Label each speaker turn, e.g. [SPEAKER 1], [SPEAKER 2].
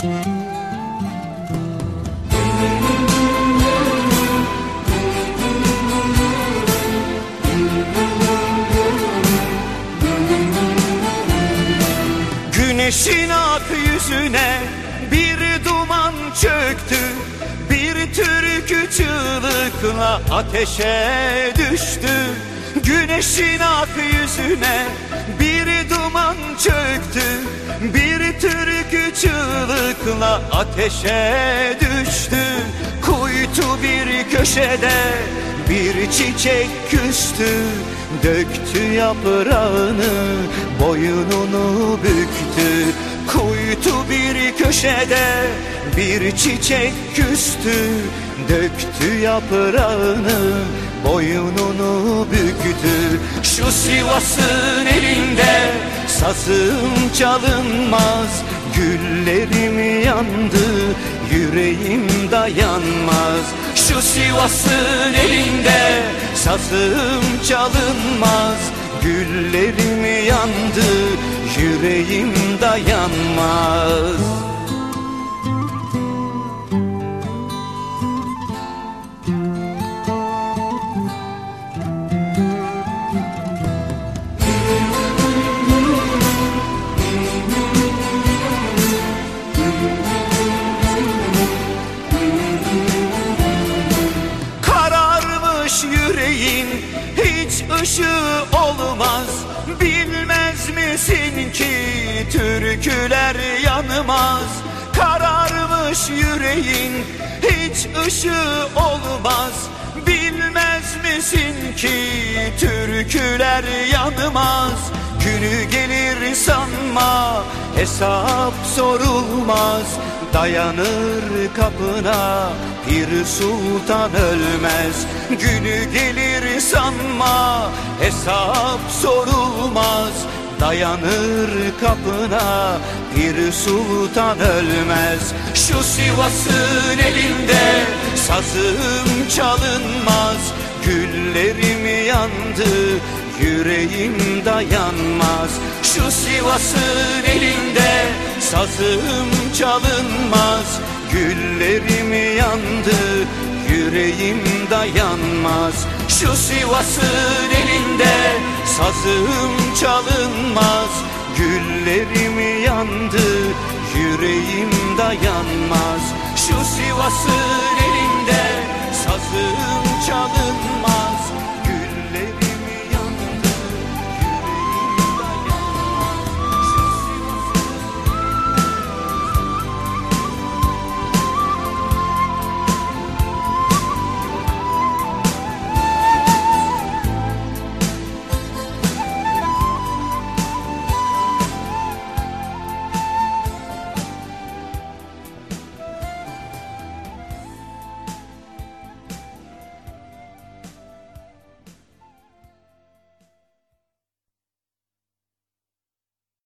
[SPEAKER 1] Güneşin ak yüzüne bir duman çöktü. Bir türkü çığlıkla ateşe düştü. Güneşin ak yüzüne bir duman çöktü. Bir türkü çığlıkla ateşe düştü. Kuytu bir köşede bir çiçek küstü. Döktü yaprağını boynunu büktü. Kuytu bir köşede bir çiçek küstü. Döktü yaprağını boynunu büktü. Şu Sivas'ın elinde sazım çalınmaz Güllerim yandı yüreğim dayanmaz. Şu Sivas'ın elinde sazım çalınmaz Güllerim yandı yüreğim dayanmaz yüreğin hiç ışığı olmaz. Bilmez misin ki türküler yanmaz? Kararmış yüreğin hiç ışığı olmaz. Bilmez misin ki türküler yanmaz? Günü gelir sanma hesap sorulmaz. Dayanır kapına bir sultan ölmez. Günü gelir sanma hesap sorulmaz. Dayanır kapına bir sultan ölmez. Şu Sivas'ın elinde sazım çalınmaz. Güllerim yandı yüreğim dayanmaz. Şu Sivas'ın elinde sazım çalınmaz. Güllerim yandı yüreğim dayanmaz Şu Sivas'ın elinde sazım çalınmaz. Güllerim yandı yüreğim dayanmaz. Şu Sivas'ın